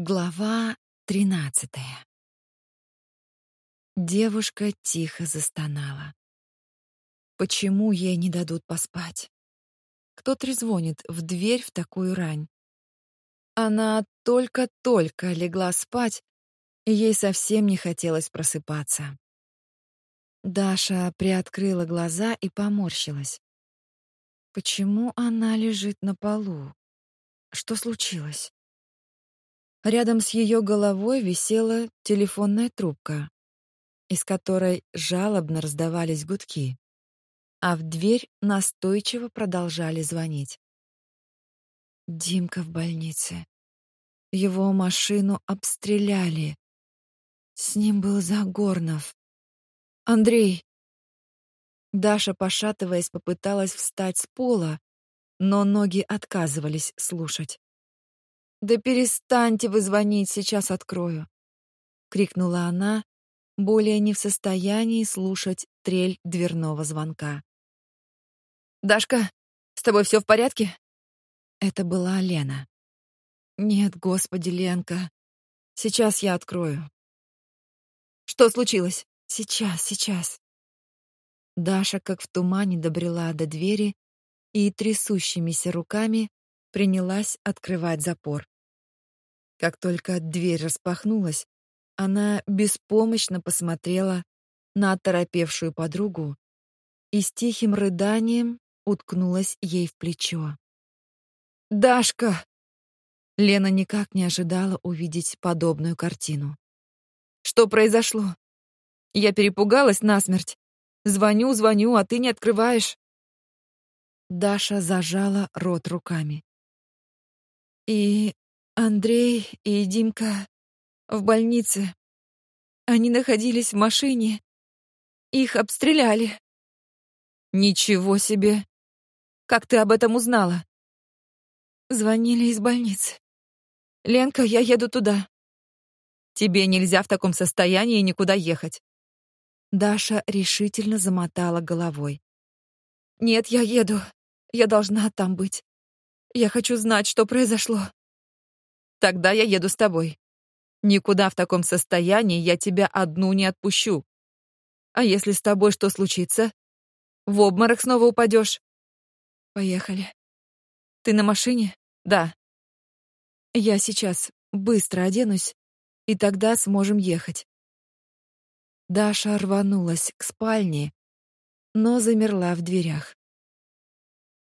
Глава тринадцатая. Девушка тихо застонала. Почему ей не дадут поспать? Кто трезвонит в дверь в такую рань? Она только-только легла спать, и ей совсем не хотелось просыпаться. Даша приоткрыла глаза и поморщилась. Почему она лежит на полу? Что случилось? Рядом с ее головой висела телефонная трубка, из которой жалобно раздавались гудки, а в дверь настойчиво продолжали звонить. Димка в больнице. Его машину обстреляли. С ним был Загорнов. Андрей. Даша, пошатываясь, попыталась встать с пола, но ноги отказывались слушать. Да перестаньте вы звонить, сейчас открою, крикнула она, более не в состоянии слушать трель дверного звонка. Дашка, с тобой все в порядке? Это была Лена. Нет, господи, Ленка. Сейчас я открою. Что случилось? Сейчас, сейчас. Даша, как в тумане, добрела до двери и трясущимися руками принялась открывать запор. Как только дверь распахнулась, она беспомощно посмотрела на оторопевшую подругу и с тихим рыданием уткнулась ей в плечо. «Дашка!» Лена никак не ожидала увидеть подобную картину. «Что произошло? Я перепугалась насмерть. Звоню, звоню, а ты не открываешь». Даша зажала рот руками. И Андрей и Димка в больнице. Они находились в машине. Их обстреляли. Ничего себе. Как ты об этом узнала? Звонили из больницы. Ленка, я еду туда. Тебе нельзя в таком состоянии никуда ехать. Даша решительно замотала головой. Нет, я еду. Я должна там быть. Я хочу знать, что произошло. Тогда я еду с тобой. Никуда в таком состоянии я тебя одну не отпущу. А если с тобой что случится? В обморок снова упадешь. Поехали. Ты на машине? Да. Я сейчас быстро оденусь, и тогда сможем ехать. Даша рванулась к спальне, но замерла в дверях.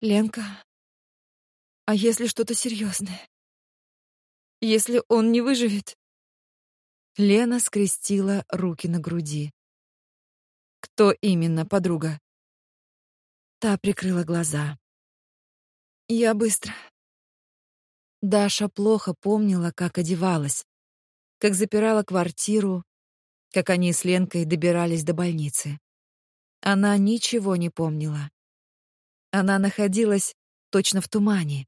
Ленка, а если что-то серьезное? Если он не выживет? Лена скрестила руки на груди. Кто именно, подруга? Та прикрыла глаза. Я быстро. Даша плохо помнила, как одевалась, как запирала квартиру, как они с Ленкой добирались до больницы. Она ничего не помнила. Она находилась точно в тумане.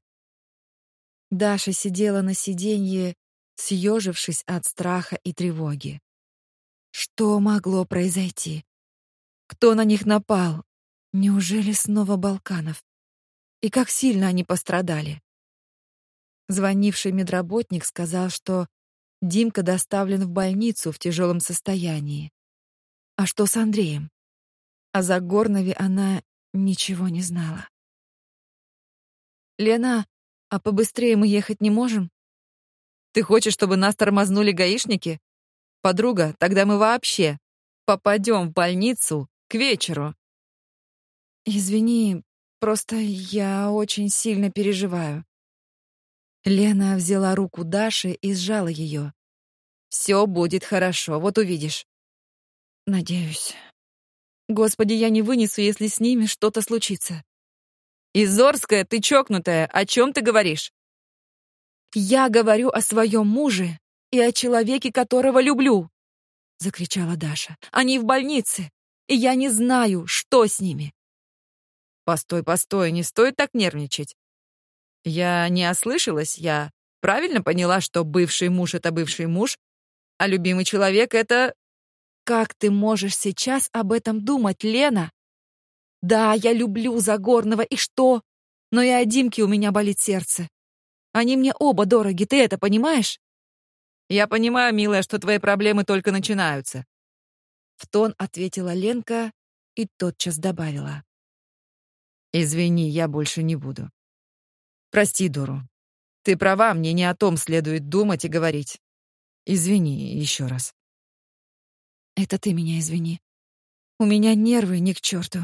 Даша сидела на сиденье, съежившись от страха и тревоги. Что могло произойти? Кто на них напал? Неужели снова Балканов? И как сильно они пострадали? Звонивший медработник сказал, что Димка доставлен в больницу в тяжелом состоянии. А что с Андреем? О Загорнове она ничего не знала. «Лена, а побыстрее мы ехать не можем? Ты хочешь, чтобы нас тормознули гаишники? Подруга, тогда мы вообще попадем в больницу к вечеру. Извини, просто я очень сильно переживаю. Лена взяла руку Даши и сжала ее. Все будет хорошо, вот увидишь. Надеюсь. Господи, я не вынесу, если с ними что-то случится. «Изорская, ты чокнутая, о чем ты говоришь?» «Я говорю о своем муже и о человеке, которого люблю!» — закричала Даша. «Они в больнице, и я не знаю, что с ними!» «Постой, постой, не стоит так нервничать. Я не ослышалась, я правильно поняла, что бывший муж — это бывший муж, а любимый человек — это...» «Как ты можешь сейчас об этом думать, Лена?» Да, я люблю Загорного, и что? Но и о Димке у меня болит сердце. Они мне оба дороги, ты это понимаешь? Я понимаю, милая, что твои проблемы только начинаются. В тон ответила Ленка и тотчас добавила. Извини, я больше не буду. Прости, Дуру. Ты права, мне не о том следует думать и говорить. Извини еще раз. Это ты меня извини. У меня нервы ни к черту.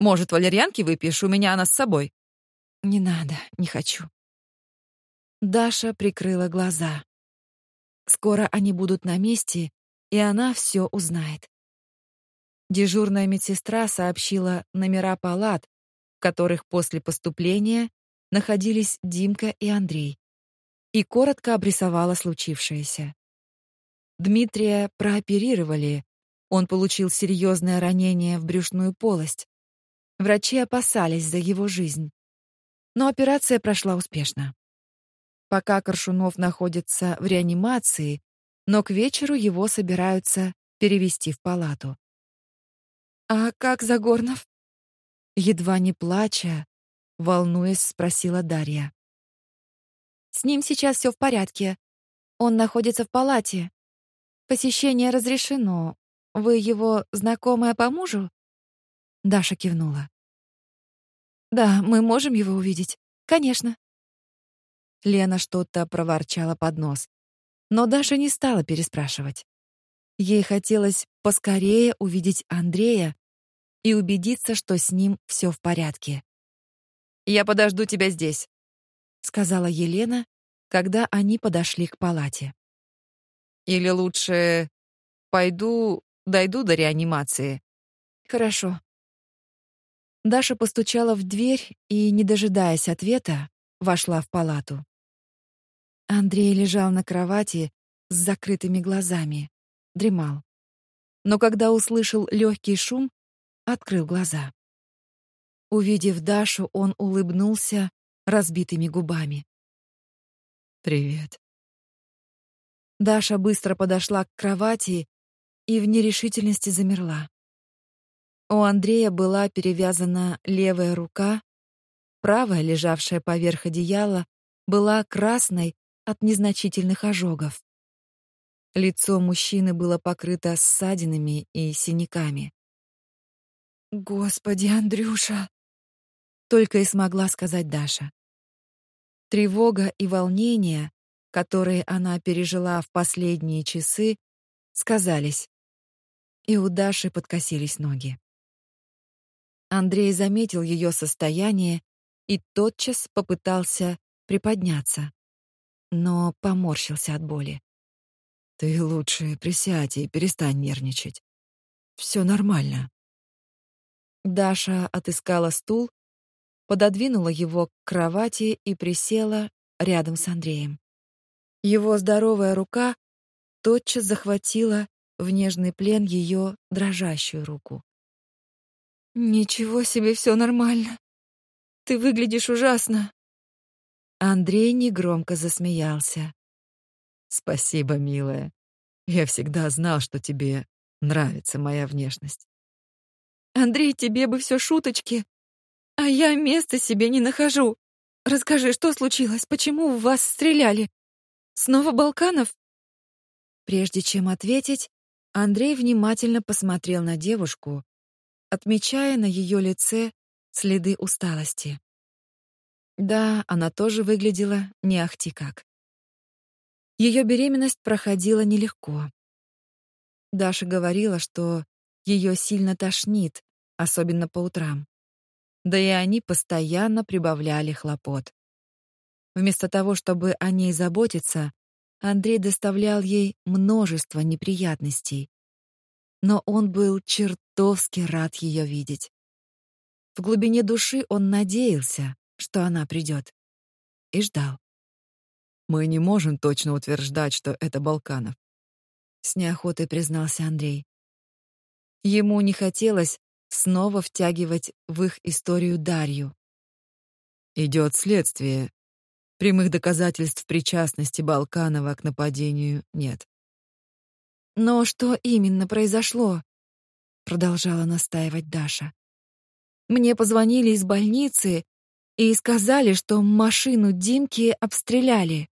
Может, валерьянки выпьешь? У меня она с собой. Не надо, не хочу. Даша прикрыла глаза. Скоро они будут на месте, и она все узнает. Дежурная медсестра сообщила номера палат, в которых после поступления находились Димка и Андрей, и коротко обрисовала случившееся. Дмитрия прооперировали. Он получил серьезное ранение в брюшную полость. Врачи опасались за его жизнь. Но операция прошла успешно. Пока Коршунов находится в реанимации, но к вечеру его собираются перевести в палату. «А как Загорнов?» Едва не плача, волнуясь, спросила Дарья. «С ним сейчас все в порядке. Он находится в палате. Посещение разрешено. Вы его знакомая по мужу?» Даша кивнула. «Да, мы можем его увидеть. Конечно». Лена что-то проворчала под нос. Но Даша не стала переспрашивать. Ей хотелось поскорее увидеть Андрея и убедиться, что с ним все в порядке. «Я подожду тебя здесь», — сказала Елена, когда они подошли к палате. «Или лучше пойду, дойду до реанимации». «Хорошо». Даша постучала в дверь и, не дожидаясь ответа, вошла в палату. Андрей лежал на кровати с закрытыми глазами, дремал. Но когда услышал легкий шум, открыл глаза. Увидев Дашу, он улыбнулся разбитыми губами. «Привет». Даша быстро подошла к кровати и в нерешительности замерла. У Андрея была перевязана левая рука, правая, лежавшая поверх одеяла, была красной от незначительных ожогов. Лицо мужчины было покрыто ссадинами и синяками. «Господи, Андрюша!» Только и смогла сказать Даша. Тревога и волнение, которые она пережила в последние часы, сказались, и у Даши подкосились ноги. Андрей заметил ее состояние и тотчас попытался приподняться но поморщился от боли. Ты лучше присядь и перестань нервничать. Все нормально. Даша отыскала стул, пододвинула его к кровати и присела рядом с Андреем. Его здоровая рука тотчас захватила в нежный плен ее дрожащую руку. Ничего себе, все нормально. Ты выглядишь ужасно. Андрей негромко засмеялся. Спасибо, милая. Я всегда знал, что тебе нравится моя внешность. Андрей, тебе бы все шуточки, а я места себе не нахожу. Расскажи, что случилось? Почему в вас стреляли? Снова Балканов? Прежде чем ответить, Андрей внимательно посмотрел на девушку, отмечая на ее лице следы усталости. Да, она тоже выглядела не ахти как. Ее беременность проходила нелегко. Даша говорила, что ее сильно тошнит, особенно по утрам. Да и они постоянно прибавляли хлопот. Вместо того, чтобы о ней заботиться, Андрей доставлял ей множество неприятностей. Но он был чертовски рад ее видеть. В глубине души он надеялся, что она придет. И ждал. Мы не можем точно утверждать, что это Балканов, с неохотой признался Андрей. Ему не хотелось снова втягивать в их историю Дарью. Идет следствие. Прямых доказательств причастности Балканова к нападению нет. Но что именно произошло? продолжала настаивать Даша. Мне позвонили из больницы и сказали, что машину Димки обстреляли.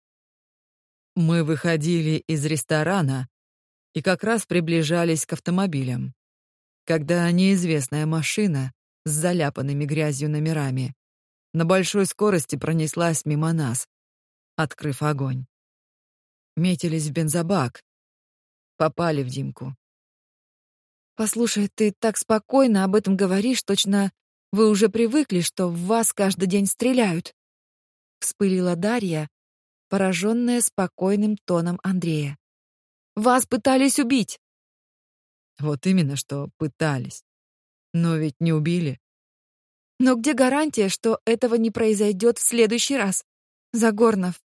Мы выходили из ресторана и как раз приближались к автомобилям, когда неизвестная машина с заляпанными грязью номерами на большой скорости пронеслась мимо нас, открыв огонь. Метились в бензобак, попали в Димку. Послушай, ты так спокойно об этом говоришь, точно вы уже привыкли, что в вас каждый день стреляют. Вспылила Дарья, пораженная спокойным тоном Андрея. Вас пытались убить. Вот именно что пытались. Но ведь не убили. Но где гарантия, что этого не произойдет в следующий раз? Загорнов,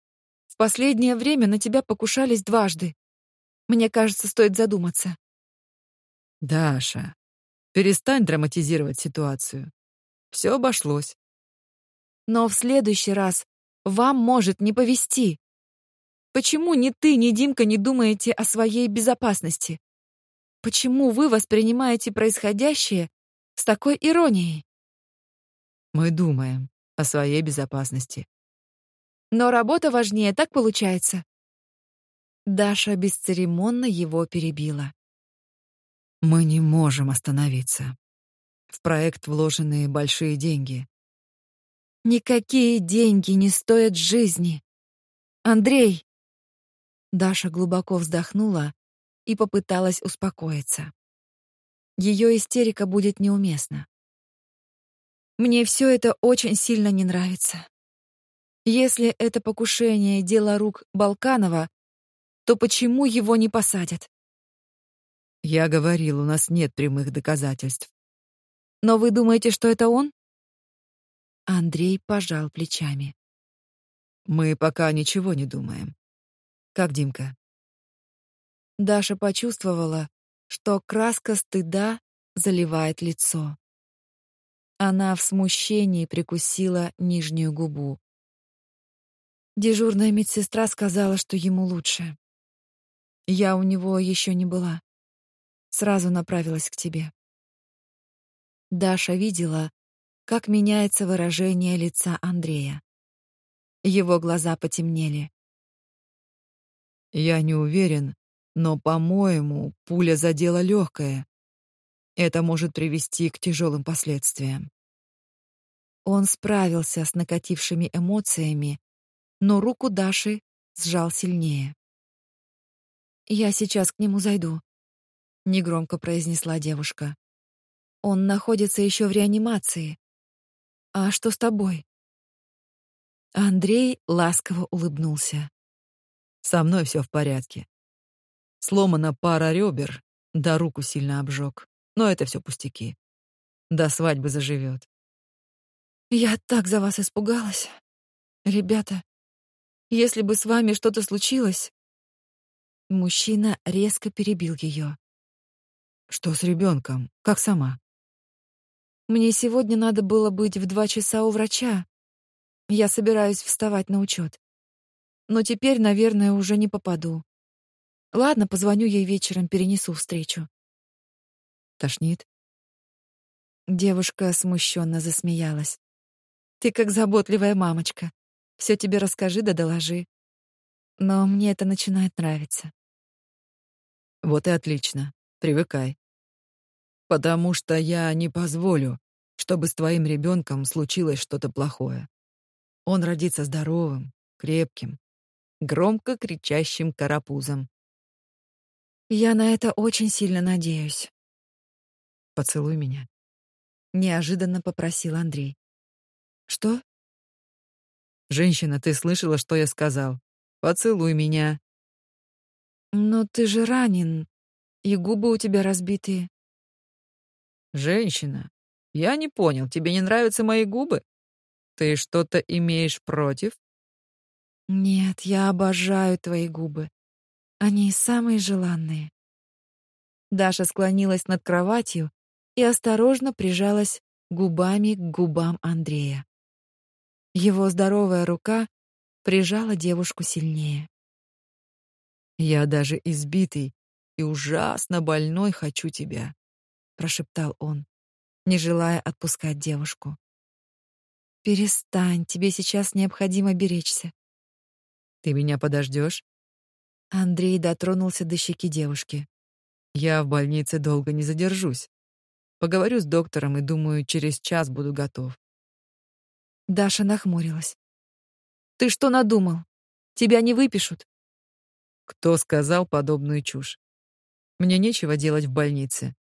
в последнее время на тебя покушались дважды. Мне кажется, стоит задуматься. Даша, перестань драматизировать ситуацию. Все обошлось. Но в следующий раз вам может не повезти. Почему ни ты, ни Димка не думаете о своей безопасности? Почему вы воспринимаете происходящее с такой иронией? Мы думаем о своей безопасности. Но работа важнее, так получается. Даша бесцеремонно его перебила. Мы не можем остановиться. В проект вложены большие деньги. Никакие деньги не стоят жизни. Андрей. Даша глубоко вздохнула и попыталась успокоиться. Ее истерика будет неуместна. Мне все это очень сильно не нравится. Если это покушение дело рук Балканова, то почему его не посадят? Я говорил, у нас нет прямых доказательств. Но вы думаете, что это он? Андрей пожал плечами. Мы пока ничего не думаем. Как Димка? Даша почувствовала, что краска стыда заливает лицо. Она в смущении прикусила нижнюю губу. Дежурная медсестра сказала, что ему лучше. Я у него еще не была. Сразу направилась к тебе. Даша видела, как меняется выражение лица Андрея. Его глаза потемнели. Я не уверен, но, по-моему, пуля задела легкое. Это может привести к тяжелым последствиям. Он справился с накатившими эмоциями, но руку Даши сжал сильнее. Я сейчас к нему зайду, негромко произнесла девушка. Он находится еще в реанимации. А что с тобой? Андрей ласково улыбнулся. Со мной все в порядке. Сломана пара ребер, да руку сильно обжег. Но это все пустяки. До свадьбы заживет. Я так за вас испугалась. Ребята, если бы с вами что-то случилось... Мужчина резко перебил ее. Что с ребенком? Как сама? Мне сегодня надо было быть в два часа у врача. Я собираюсь вставать на учет. Но теперь, наверное, уже не попаду. Ладно, позвоню ей вечером, перенесу встречу. Тошнит? Девушка смущенно засмеялась. Ты как заботливая мамочка. Все тебе расскажи да доложи. Но мне это начинает нравиться. Вот и отлично. Привыкай. Потому что я не позволю, чтобы с твоим ребенком случилось что-то плохое. Он родится здоровым, крепким, громко кричащим карапузом. Я на это очень сильно надеюсь. Поцелуй меня. Неожиданно попросил Андрей. Что? Женщина, ты слышала, что я сказал? Поцелуй меня. Но ты же ранен, и губы у тебя разбитые. Женщина, я не понял, тебе не нравятся мои губы? Ты что-то имеешь против? Нет, я обожаю твои губы. Они самые желанные. Даша склонилась над кроватью и осторожно прижалась губами к губам Андрея. Его здоровая рука прижала девушку сильнее. Я даже избитый и ужасно больной хочу тебя, прошептал он, не желая отпускать девушку. Перестань, тебе сейчас необходимо беречься. Ты меня подождешь? Андрей дотронулся до щеки девушки. Я в больнице долго не задержусь. Поговорю с доктором и думаю, через час буду готов. Даша нахмурилась. Ты что надумал? Тебя не выпишут? Кто сказал подобную чушь? Мне нечего делать в больнице.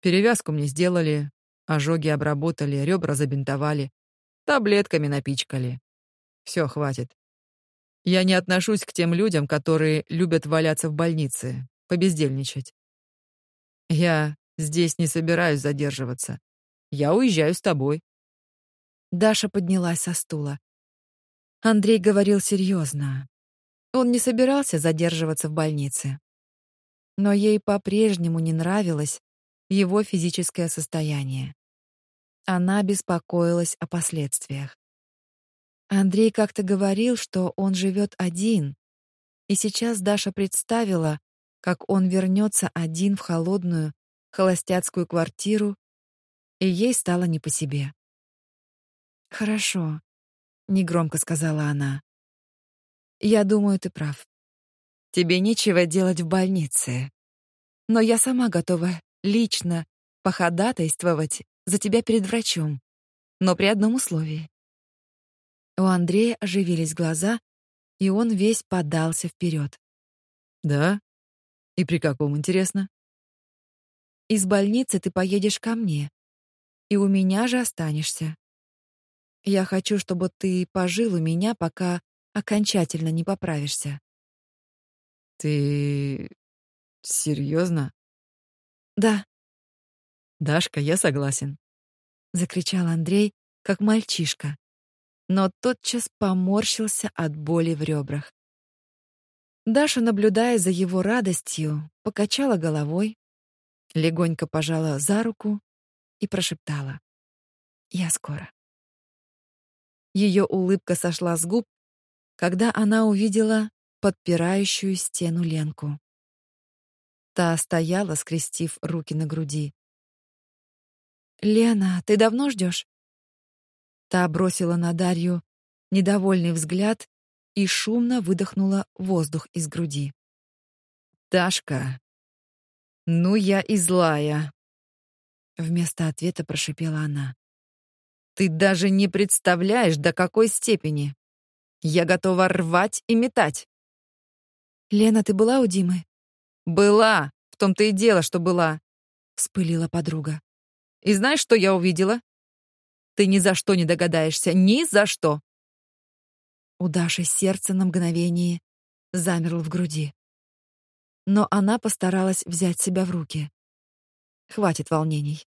Перевязку мне сделали, ожоги обработали, ребра забинтовали, таблетками напичкали. Все, хватит. Я не отношусь к тем людям, которые любят валяться в больнице, побездельничать. Я здесь не собираюсь задерживаться. Я уезжаю с тобой. Даша поднялась со стула. Андрей говорил серьезно. Он не собирался задерживаться в больнице. Но ей по-прежнему не нравилось его физическое состояние. Она беспокоилась о последствиях. Андрей как-то говорил, что он живет один, и сейчас Даша представила, как он вернется один в холодную, холостяцкую квартиру, и ей стало не по себе. «Хорошо», — негромко сказала она. «Я думаю, ты прав. Тебе нечего делать в больнице. Но я сама готова лично походатайствовать за тебя перед врачом, но при одном условии. У Андрея оживились глаза, и он весь подался вперед. «Да? И при каком, интересно?» «Из больницы ты поедешь ко мне, и у меня же останешься. Я хочу, чтобы ты пожил у меня, пока окончательно не поправишься». «Ты... серьезно?» «Да». «Дашка, я согласен», — закричал Андрей, как мальчишка но тотчас поморщился от боли в ребрах. Даша, наблюдая за его радостью, покачала головой, легонько пожала за руку и прошептала: "Я скоро". Ее улыбка сошла с губ, когда она увидела подпирающую стену Ленку. Та стояла, скрестив руки на груди. «Лена, ты давно ждешь? Та бросила на Дарью недовольный взгляд и шумно выдохнула воздух из груди. «Дашка, ну я и злая», — вместо ответа прошипела она. «Ты даже не представляешь, до какой степени. Я готова рвать и метать». «Лена, ты была у Димы?» «Была, в том-то и дело, что была», — вспылила подруга. «И знаешь, что я увидела?» Ты ни за что не догадаешься, ни за что. У Даши сердце на мгновение замерло в груди. Но она постаралась взять себя в руки. Хватит волнений.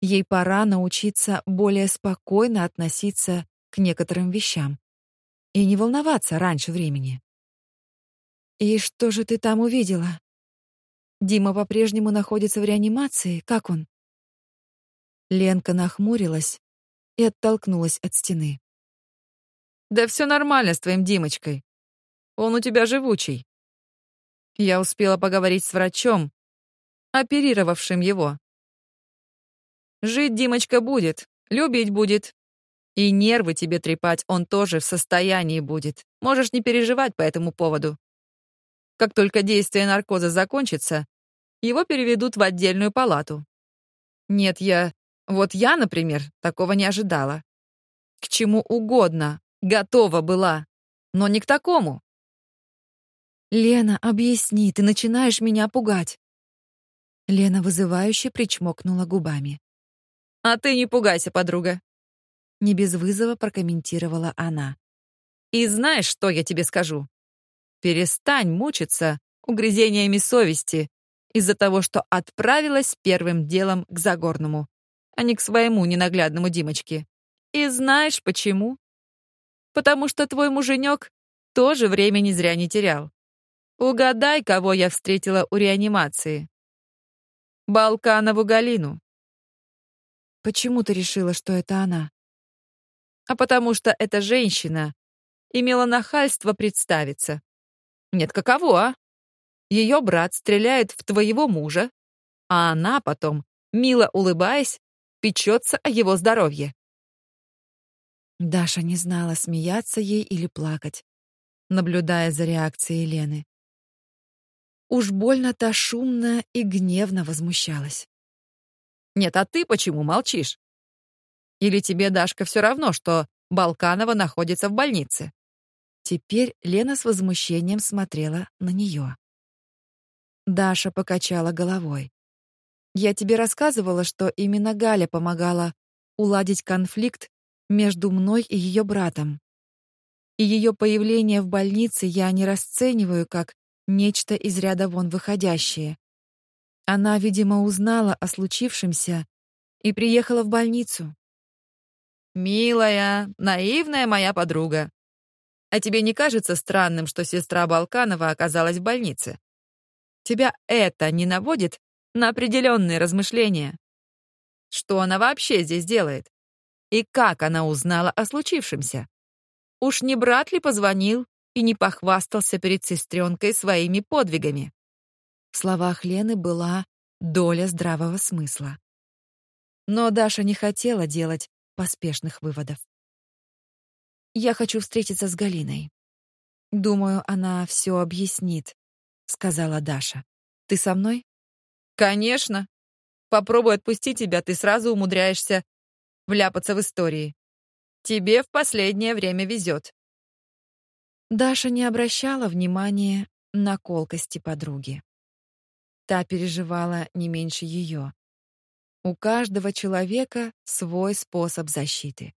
Ей пора научиться более спокойно относиться к некоторым вещам и не волноваться раньше времени. И что же ты там увидела? Дима по-прежнему находится в реанимации. Как он? Ленка нахмурилась, и оттолкнулась от стены. «Да все нормально с твоим Димочкой. Он у тебя живучий. Я успела поговорить с врачом, оперировавшим его. Жить Димочка будет, любить будет. И нервы тебе трепать он тоже в состоянии будет. Можешь не переживать по этому поводу. Как только действие наркоза закончится, его переведут в отдельную палату. Нет, я вот я, например, такого не ожидала. К чему угодно готова была, но не к такому. «Лена, объясни, ты начинаешь меня пугать». Лена вызывающе причмокнула губами. «А ты не пугайся, подруга», — не без вызова прокомментировала она. «И знаешь, что я тебе скажу? Перестань мучиться угрызениями совести из-за того, что отправилась первым делом к Загорному а не к своему ненаглядному Димочке. И знаешь почему? Потому что твой муженек тоже времени зря не терял. Угадай, кого я встретила у реанимации. Балканову Галину. Почему ты решила, что это она? А потому что эта женщина имела нахальство представиться. Нет, каково, а? Ее брат стреляет в твоего мужа, а она потом, мило улыбаясь, печется о его здоровье. Даша не знала, смеяться ей или плакать, наблюдая за реакцией Лены. Уж больно та шумно и гневно возмущалась. «Нет, а ты почему молчишь? Или тебе, Дашка, все равно, что Балканова находится в больнице?» Теперь Лена с возмущением смотрела на нее. Даша покачала головой. «Я тебе рассказывала, что именно Галя помогала уладить конфликт между мной и ее братом. И ее появление в больнице я не расцениваю как нечто из ряда вон выходящее. Она, видимо, узнала о случившемся и приехала в больницу. «Милая, наивная моя подруга. А тебе не кажется странным, что сестра Балканова оказалась в больнице? Тебя это не наводит на определенные размышления? Что она вообще здесь делает? И как она узнала о случившемся? Уж не брат ли позвонил и не похвастался перед сестренкой своими подвигами? В словах Лены была доля здравого смысла. Но Даша не хотела делать поспешных выводов. Я хочу встретиться с Галиной. Думаю, она все объяснит, сказала Даша. Ты со мной? Конечно. Попробуй отпустить тебя, ты сразу умудряешься вляпаться в истории. Тебе в последнее время везет. Даша не обращала внимания на колкости подруги. Та переживала не меньше ее. У каждого человека свой способ защиты.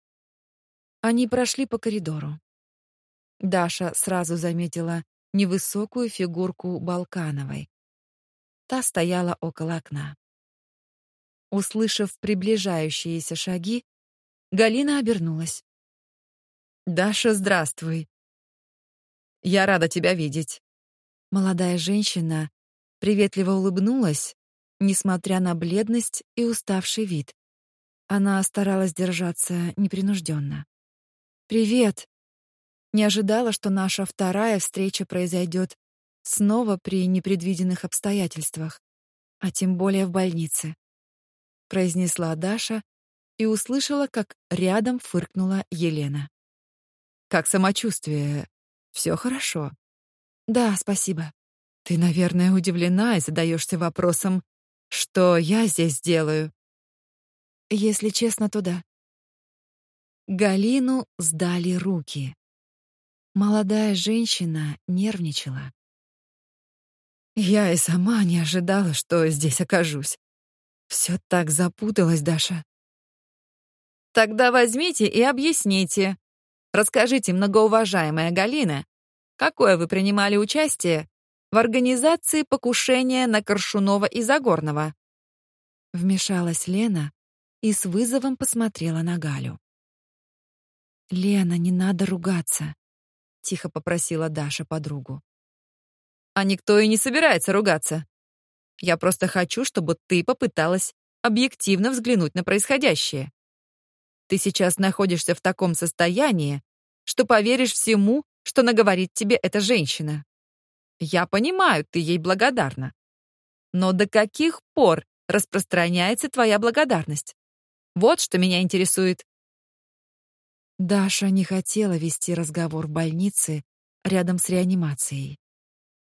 Они прошли по коридору. Даша сразу заметила невысокую фигурку Балкановой. Та стояла около окна. Услышав приближающиеся шаги, Галина обернулась. «Даша, здравствуй. Я рада тебя видеть». Молодая женщина приветливо улыбнулась, несмотря на бледность и уставший вид. Она старалась держаться непринужденно. «Привет!» Не ожидала, что наша вторая встреча произойдет снова при непредвиденных обстоятельствах, а тем более в больнице произнесла Даша и услышала, как рядом фыркнула Елена. Как самочувствие? Все хорошо? Да, спасибо. Ты, наверное, удивлена и задаешься вопросом, что я здесь делаю. Если честно, то да. Галину сдали руки. Молодая женщина нервничала. Я и сама не ожидала, что здесь окажусь. Все так запуталось, Даша. Тогда возьмите и объясните. Расскажите, многоуважаемая Галина, какое вы принимали участие в организации покушения на Коршунова и Загорного? Вмешалась Лена и с вызовом посмотрела на Галю. «Лена, не надо ругаться», — тихо попросила Даша подругу. «А никто и не собирается ругаться. Я просто хочу, чтобы ты попыталась объективно взглянуть на происходящее. Ты сейчас находишься в таком состоянии, что поверишь всему, что наговорит тебе эта женщина. Я понимаю, ты ей благодарна. Но до каких пор распространяется твоя благодарность? Вот что меня интересует. Даша не хотела вести разговор в больнице рядом с реанимацией,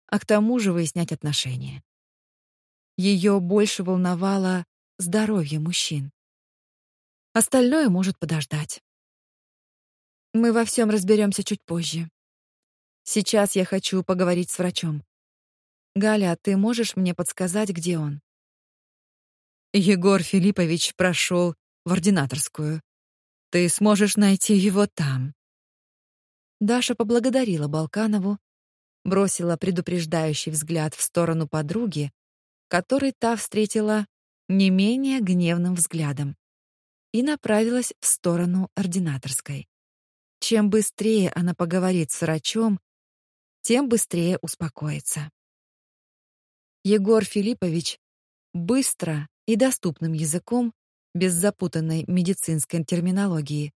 а к тому же выяснять отношения. Ее больше волновало здоровье мужчин. Остальное может подождать. Мы во всем разберемся чуть позже. Сейчас я хочу поговорить с врачом. Галя, ты можешь мне подсказать, где он? Егор Филиппович прошел в ординаторскую. Ты сможешь найти его там. Даша поблагодарила Балканову, бросила предупреждающий взгляд в сторону подруги который та встретила не менее гневным взглядом и направилась в сторону ординаторской. Чем быстрее она поговорит с врачом, тем быстрее успокоится. Егор Филиппович быстро и доступным языком, без запутанной медицинской терминологии,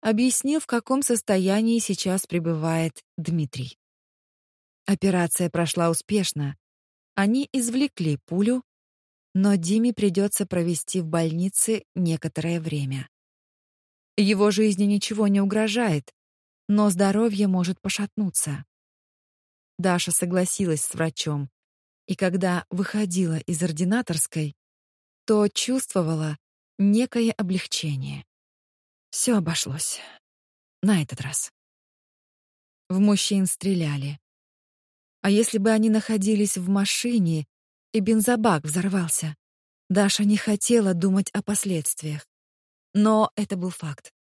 объяснил, в каком состоянии сейчас пребывает Дмитрий. Операция прошла успешно, они извлекли пулю, но Диме придется провести в больнице некоторое время. Его жизни ничего не угрожает, но здоровье может пошатнуться. Даша согласилась с врачом, И когда выходила из ординаторской, то чувствовала некое облегчение. Все обошлось. На этот раз. В мужчин стреляли. А если бы они находились в машине, и бензобак взорвался? Даша не хотела думать о последствиях. Но это был факт,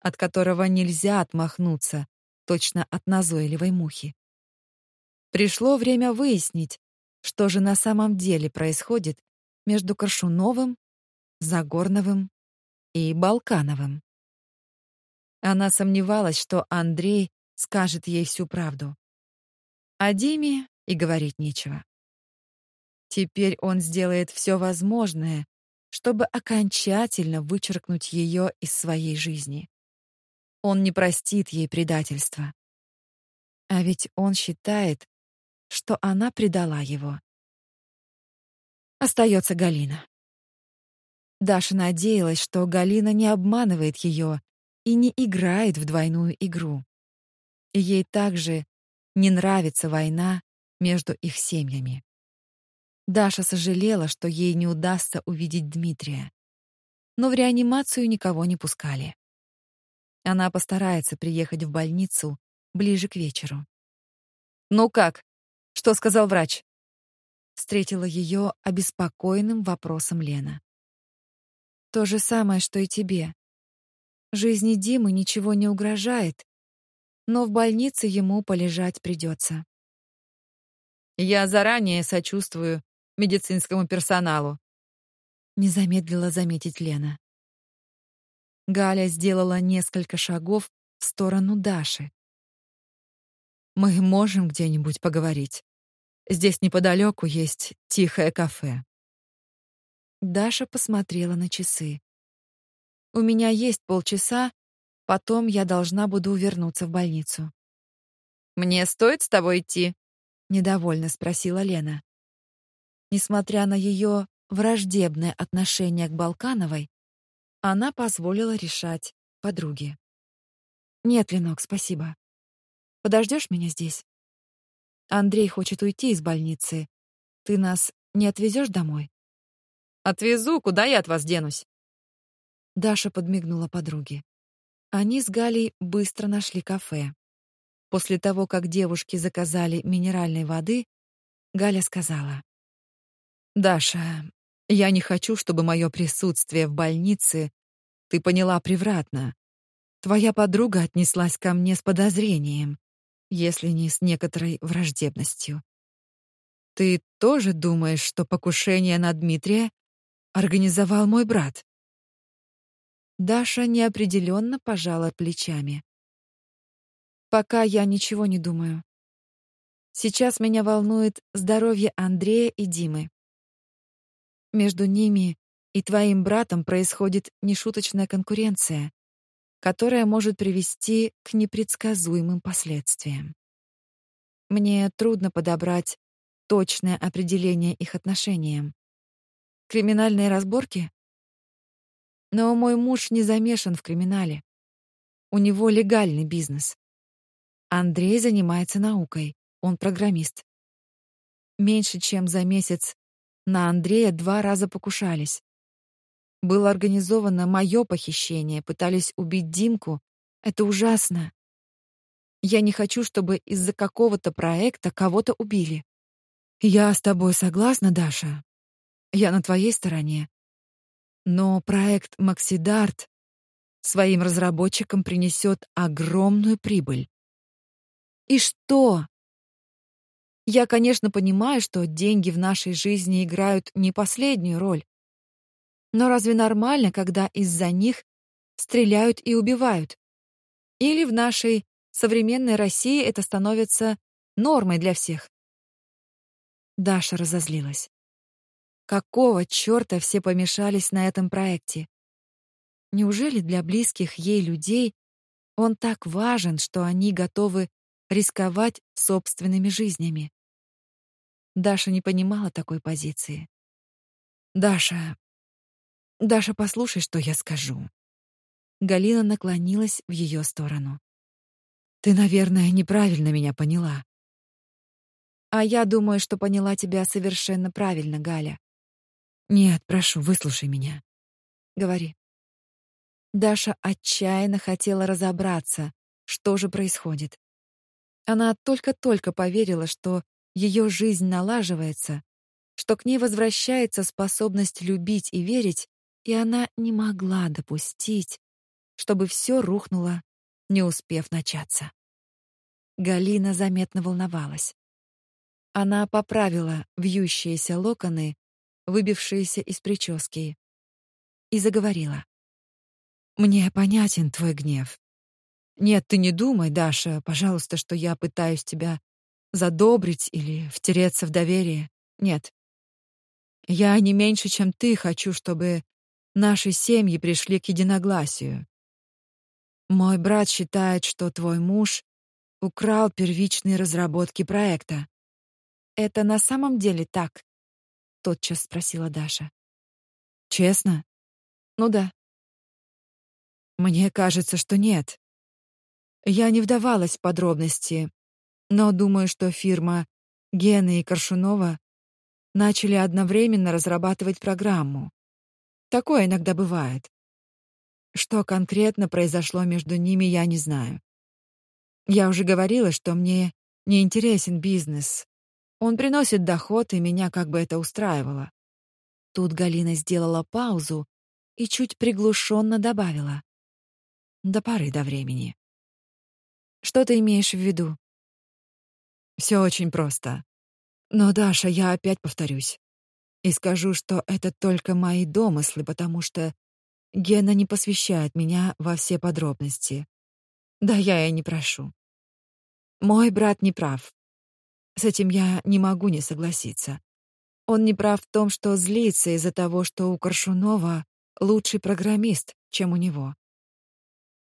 от которого нельзя отмахнуться, точно от назойливой мухи. Пришло время выяснить, что же на самом деле происходит между Коршуновым, Загорновым и Балкановым. Она сомневалась, что Андрей скажет ей всю правду. О Диме и говорить нечего. Теперь он сделает все возможное, чтобы окончательно вычеркнуть ее из своей жизни. Он не простит ей предательства. А ведь он считает, что она предала его. Остается Галина. Даша надеялась, что Галина не обманывает ее и не играет в двойную игру. Ей также не нравится война между их семьями. Даша сожалела, что ей не удастся увидеть Дмитрия. Но в реанимацию никого не пускали. Она постарается приехать в больницу ближе к вечеру. «Ну как? Что сказал врач?» Встретила ее обеспокоенным вопросом Лена. «То же самое, что и тебе. Жизни Димы ничего не угрожает, но в больнице ему полежать придется. Я заранее сочувствую медицинскому персоналу. Не замедлила заметить Лена. Галя сделала несколько шагов в сторону Даши. Мы можем где-нибудь поговорить. Здесь неподалеку есть тихое кафе. Даша посмотрела на часы. У меня есть полчаса, Потом я должна буду вернуться в больницу. Мне стоит с тобой идти? недовольно спросила Лена. Несмотря на ее враждебное отношение к Балкановой, она позволила решать подруге. Нет, Ленок, спасибо. Подождешь меня здесь? Андрей хочет уйти из больницы. Ты нас не отвезешь домой? Отвезу, куда я от вас денусь? Даша подмигнула подруге. Они с Галей быстро нашли кафе. После того, как девушки заказали минеральной воды, Галя сказала: "Даша, я не хочу, чтобы мое присутствие в больнице ты поняла превратно. Твоя подруга отнеслась ко мне с подозрением, если не с некоторой враждебностью. Ты тоже думаешь, что покушение на Дмитрия организовал мой брат? Даша неопределенно пожала плечами. Пока я ничего не думаю. Сейчас меня волнует здоровье Андрея и Димы. Между ними и твоим братом происходит нешуточная конкуренция, которая может привести к непредсказуемым последствиям. Мне трудно подобрать точное определение их отношениям. Криминальные разборки? Но мой муж не замешан в криминале. У него легальный бизнес. Андрей занимается наукой. Он программист. Меньше чем за месяц на Андрея два раза покушались. Было организовано мое похищение, пытались убить Димку. Это ужасно. Я не хочу, чтобы из-за какого-то проекта кого-то убили. Я с тобой согласна, Даша. Я на твоей стороне. Но проект Максидарт своим разработчикам принесет огромную прибыль. И что? Я, конечно, понимаю, что деньги в нашей жизни играют не последнюю роль. Но разве нормально, когда из-за них стреляют и убивают? Или в нашей современной России это становится нормой для всех? Даша разозлилась. Какого чёрта все помешались на этом проекте? Неужели для близких ей людей он так важен, что они готовы рисковать собственными жизнями? Даша не понимала такой позиции. Даша, Даша, послушай, что я скажу. Галина наклонилась в ее сторону. Ты, наверное, неправильно меня поняла. А я думаю, что поняла тебя совершенно правильно, Галя. Нет, прошу, выслушай меня. Говори. Даша отчаянно хотела разобраться, что же происходит. Она только-только поверила, что ее жизнь налаживается, что к ней возвращается способность любить и верить, и она не могла допустить, чтобы все рухнуло, не успев начаться. Галина заметно волновалась. Она поправила вьющиеся локоны, выбившиеся из прически, и заговорила. «Мне понятен твой гнев. Нет, ты не думай, Даша, пожалуйста, что я пытаюсь тебя задобрить или втереться в доверие. Нет. Я не меньше, чем ты, хочу, чтобы наши семьи пришли к единогласию. Мой брат считает, что твой муж украл первичные разработки проекта. Это на самом деле так? тотчас спросила Даша. Честно? Ну да. Мне кажется, что нет. Я не вдавалась в подробности, но думаю, что фирма Гены и Коршунова начали одновременно разрабатывать программу. Такое иногда бывает. Что конкретно произошло между ними, я не знаю. Я уже говорила, что мне не интересен бизнес. Он приносит доход, и меня как бы это устраивало. Тут Галина сделала паузу и чуть приглушенно добавила: до поры до времени. Что ты имеешь в виду? Все очень просто. Но, Даша, я опять повторюсь. И скажу, что это только мои домыслы, потому что Гена не посвящает меня во все подробности. Да я и не прошу. Мой брат не прав. С этим я не могу не согласиться. Он не прав в том, что злится из-за того, что у Коршунова лучший программист, чем у него.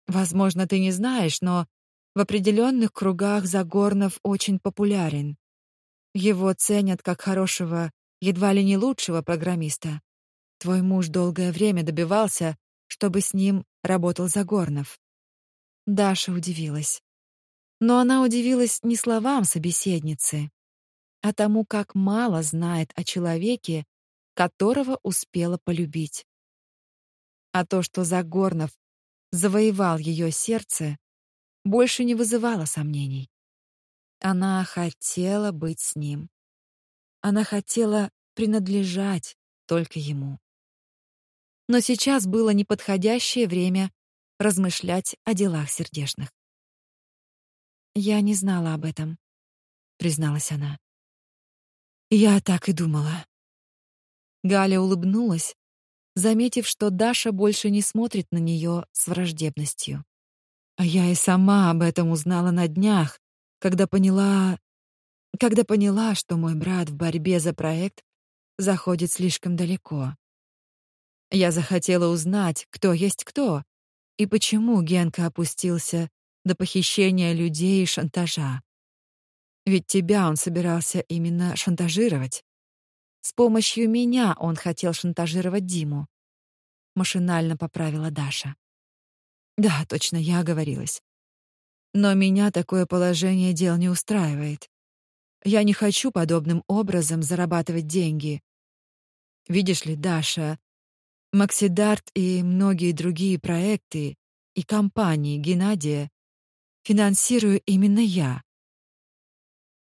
Возможно, ты не знаешь, но в определенных кругах Загорнов очень популярен. Его ценят как хорошего, едва ли не лучшего программиста. Твой муж долгое время добивался, чтобы с ним работал Загорнов. Даша удивилась. Но она удивилась не словам собеседницы, а тому, как мало знает о человеке, которого успела полюбить. А то, что Загорнов завоевал ее сердце, больше не вызывало сомнений. Она хотела быть с ним. Она хотела принадлежать только ему. Но сейчас было неподходящее время размышлять о делах сердечных. «Я не знала об этом», — призналась она. «Я так и думала». Галя улыбнулась, заметив, что Даша больше не смотрит на нее с враждебностью. А я и сама об этом узнала на днях, когда поняла... Когда поняла, что мой брат в борьбе за проект заходит слишком далеко. Я захотела узнать, кто есть кто, и почему Генка опустился до похищения людей и шантажа. Ведь тебя он собирался именно шантажировать. С помощью меня он хотел шантажировать Диму. Машинально поправила Даша. Да, точно, я оговорилась. Но меня такое положение дел не устраивает. Я не хочу подобным образом зарабатывать деньги. Видишь ли, Даша, Максидарт и многие другие проекты и компании Геннадия финансирую именно я.